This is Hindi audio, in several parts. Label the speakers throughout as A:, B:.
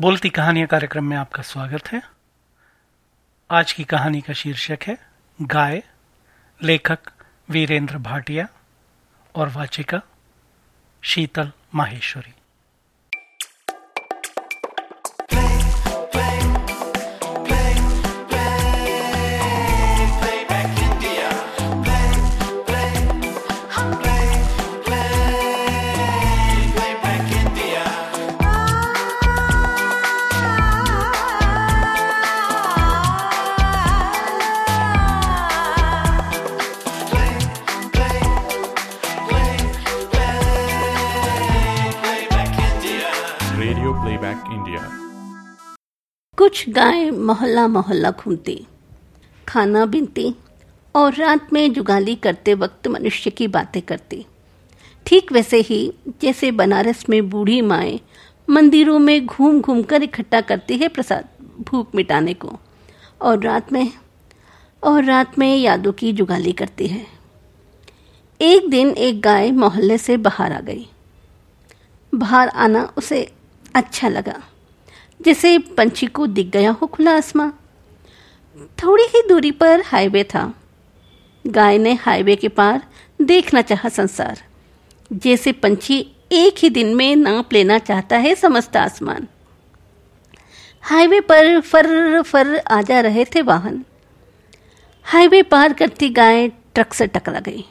A: बोलती कहानियाँ कार्यक्रम में आपका स्वागत है। आज की कहानी का शीर्षक है, गाय, लेखक वीरेंद्र भाटिया और वाचिका शीतल माहेश्वरी।
B: प्लेबैक इंडिया
C: कुछ गायें मोहल्ला मोहल्ला घूमती, खाना बीनती और रात में जुगाली करते वक्त मनुष्य की बातें करती। ठीक वैसे ही जैसे बनारस में बूढ़ी माएँ मंदिरों में घूम घूम कर इकट्ठा करती है प्रसाद भूख मिटाने को और रात में, और रात में यादों की जुगाली करती है। एक दिन एक गाय मोहल्ले से बाहर आ गई। बाहर आना उसे अच्छा लगा, जैसे पंछी को दिख गया हो खुला आसमां। थोड़ी ही दूरी पर हाईवे था। गाय ने हाईवे के पार देखना चाहा संसार, जैसे पंछी एक ही दिन में नाप लेना चाहता है समस्त आसमान। हाईवे पर फर फर आ जा रहे थे वाहन। हाईवे पार करती गाय ट्रक से टकरा गई।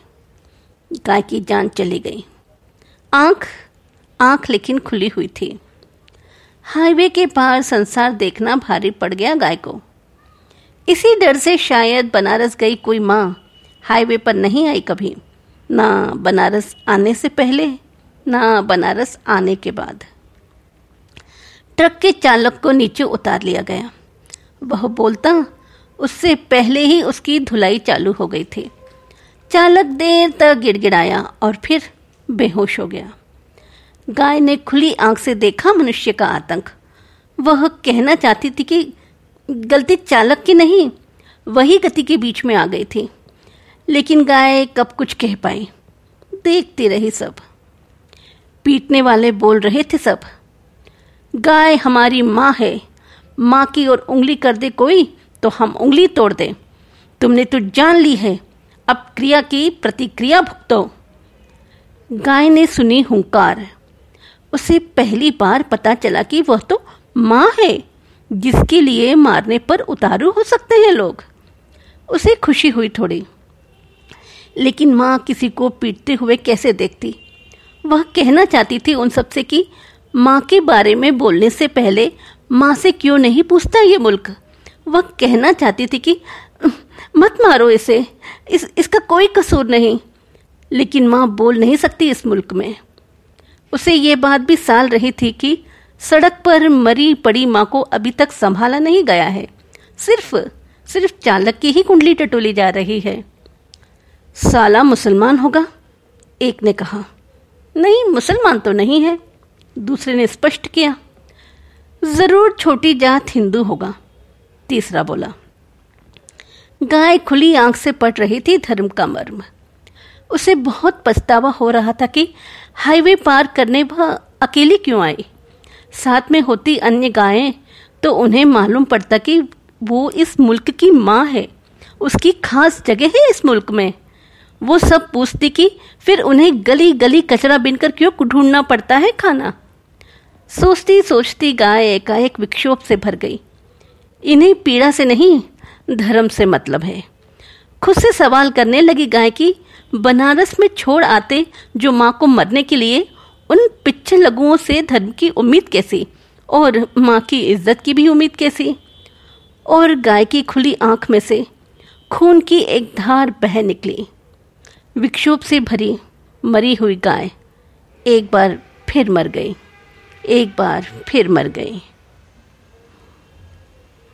C: गाय की जान चली गई। आँख आँख लेकिन खुली हुई थी। हाईवे के पार संसार देखना भारी पड़ गया गाय को। इसी डर से शायद बनारस गई कोई माँ हाईवे पर नहीं आई कभी। ना बनारस आने से पहले, ना बनारस आने के बाद। ट्रक के चालक को नीचे उतार लिया गया। वह बोलता, उससे पहले ही उसकी धुलाई चालू हो गई थी। चालक देर तक गिड़गिड़ाया और फिर बेहोश हो गया। गाय ने खुली आँख से देखा मनुष्य का आतंक। वह कहना चाहती थी कि गलती चालक की नहीं, वही गति के बीच में आ गई थी। लेकिन गाय कब कुछ कह पाई। देखती रही सब। पीटने वाले बोल रहे थे सब। गाय हमारी माँ है। माँ की ओर उंगली कर दे कोई तो हम उंगली तोड़ दे। तुमने तो जान ली है। अब क्रिया की प्रतिक्रिया भुगतो। गाय ने सुनी हुंकार। उसे पहली बार पता चला कि वह तो माँ है, जिसके लिए मारने पर उतारू हो सकते हैं लोग। उसे खुशी हुई थोड़ी। लेकिन माँ किसी को पीटते हुए कैसे देखती? वह कहना चाहती थी उन सबसे कि माँ के बारे में बोलने से पहले माँ से क्यों नहीं पूछता ये मुल्क? वह कहना चाहती थी कि, मत मारो इसे। इस, इसका कोई कसूर नहीं। लेकिन माँ बोल नहीं सकती इस मुल्क में। उसे ये बात भी साल रही थी कि सड़क पर मरी पड़ी माँ को अभी तक संभाला नहीं गया है। सिर्फ़ सिर्फ़ चालक की ही कुंडली टटोली जा रही है। साला मुसलमान होगा, एक ने कहा। नहीं, मुसलमान तो नहीं है, दूसरे ने स्पष्ट किया। ज़रूर छोटी जात हिंदू होगा, तीसरा बोला। गाय खुली आँख से पट रही थी धर्म का मर्म। उसे बहुत पछतावा हो रहा था कि हाईवे पार करने वह अकेली क्यों आई? साथ में होती अन्य गायें तो उन्हें मालूम पड़ता कि वो इस मुल्क की माँ है। उसकी खास जगह है इस मुल्क में। वो सब पूछती कि फिर उन्हें गली गली कचरा बिनकर क्यों ढूंढना पड़ता है खाना? सोचती सोचती गाय एकाएक विक्षोभ से भर गई। इन्हें पीड़ा से नहीं, धर्म से मतलब है। खुद से सवाल करने लगी गाय की, बनारस में छोड़ आते जो माँ को मरने के लिए, उन पिच्छे लघुओं से धर्म की उम्मीद कैसी? और माँ की इज़्ज़त की भी उम्मीद कैसी? और गाय की खुली आँख में से खून की एक धार बह निकली। विक्षोभ से भरी, मरी हुई गाय एक बार फिर मर गई, एक बार फिर मर गई।